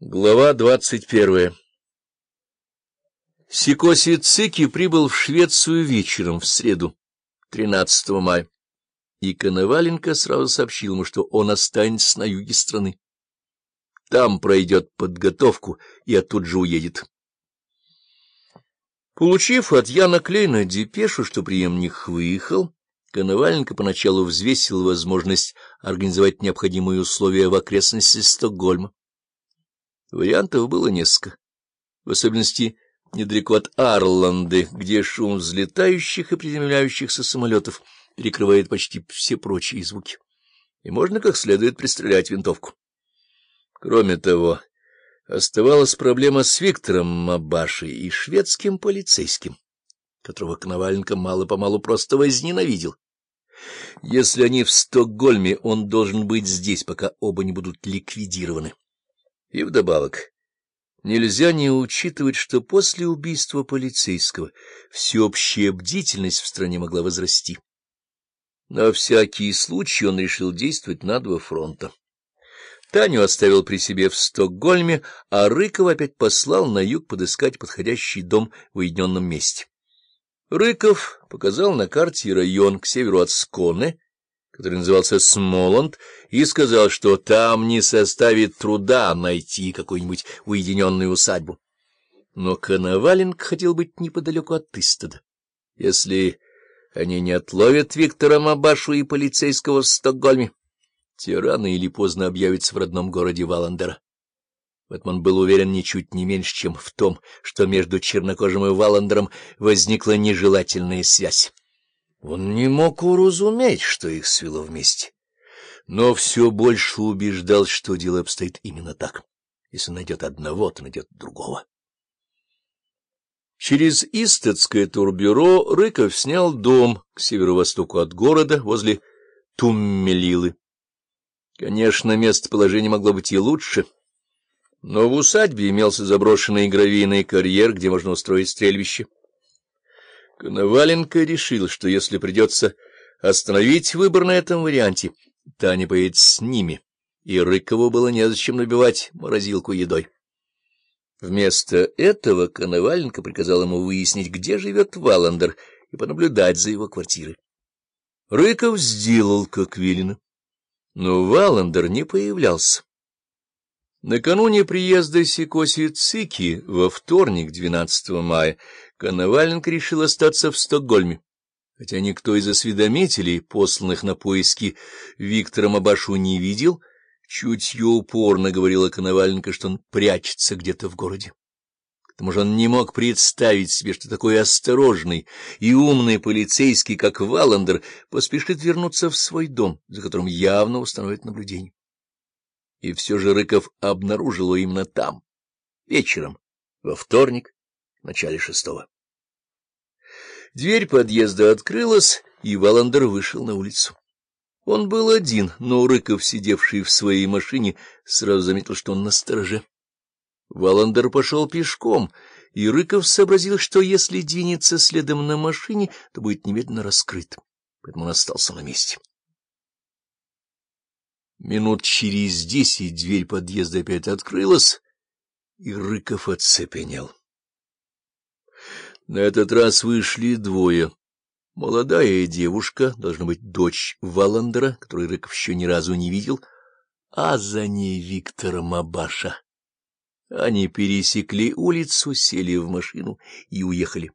Глава двадцать первая Сикоси Цики прибыл в Швецию вечером в среду, 13 мая, и Коноваленко сразу сообщил ему, что он останется на юге страны. Там пройдет подготовку и оттуда же уедет. Получив от Яна Клейна депешу, что преемник выехал, Коноваленко поначалу взвесил возможность организовать необходимые условия в окрестности Стокгольма. Вариантов было несколько, в особенности недалеко от Арланды, где шум взлетающих и приземляющихся самолетов перекрывает почти все прочие звуки, и можно как следует пристрелять винтовку. Кроме того, оставалась проблема с Виктором Мабашей и шведским полицейским, которого Коноваленко мало-помалу просто возненавидел. Если они в Стокгольме, он должен быть здесь, пока оба не будут ликвидированы. И вдобавок, нельзя не учитывать, что после убийства полицейского всеобщая бдительность в стране могла возрасти. На всякий случай он решил действовать на два фронта. Таню оставил при себе в Стокгольме, а Рыкова опять послал на юг подыскать подходящий дом в уединенном месте. Рыков показал на карте район к северу от Сконе, который назывался Смоланд, и сказал, что там не составит труда найти какую-нибудь уединенную усадьбу. Но Коноваленко хотел быть неподалеку от Истада. Если они не отловят Виктора Мабашу и полицейского в Стокгольме, те рано или поздно объявятся в родном городе Валандера. Он был уверен ничуть не меньше, чем в том, что между чернокожим и Валандером возникла нежелательная связь. Он не мог уразуметь, что их свело вместе, но все больше убеждал, что дело обстоит именно так. Если найдет одного, то найдет другого. Через Истецкое турбюро Рыков снял дом к северо-востоку от города, возле Туммелилы. Конечно, местоположение могло быть и лучше, но в усадьбе имелся заброшенный гравийный карьер, где можно устроить стрельбище. Коноваленко решил, что если придется остановить выбор на этом варианте, Таня поедет с ними, и Рыкову было незачем набивать морозилку едой. Вместо этого Коноваленко приказал ему выяснить, где живет Валандер, и понаблюдать за его квартирой. Рыков сделал, как велено, но Валандер не появлялся. Накануне приезда Сикоси Цики во вторник, 12 мая, Коноваленко решил остаться в Стокгольме, хотя никто из осведомителей, посланных на поиски Виктора Мабашу, не видел, чутье упорно говорила Коноваленко, что он прячется где-то в городе. К тому же он не мог представить себе, что такой осторожный и умный полицейский, как Валандер, поспешит вернуться в свой дом, за которым явно установят наблюдение. И все же Рыков обнаружил его именно там, вечером, во вторник, начале шестого. Дверь подъезда открылась, и Валандер вышел на улицу. Он был один, но Рыков, сидевший в своей машине, сразу заметил, что он на стороже. Валандер пошел пешком, и Рыков сообразил, что если двинется следом на машине, то будет немедленно раскрыт. Поэтому он остался на месте. Минут через десять дверь подъезда опять открылась, и Рыков оцепенел. На этот раз вышли двое. Молодая девушка, должна быть дочь Валандера, которую Рыков еще ни разу не видел, а за ней Виктора Мабаша. Они пересекли улицу, сели в машину и уехали.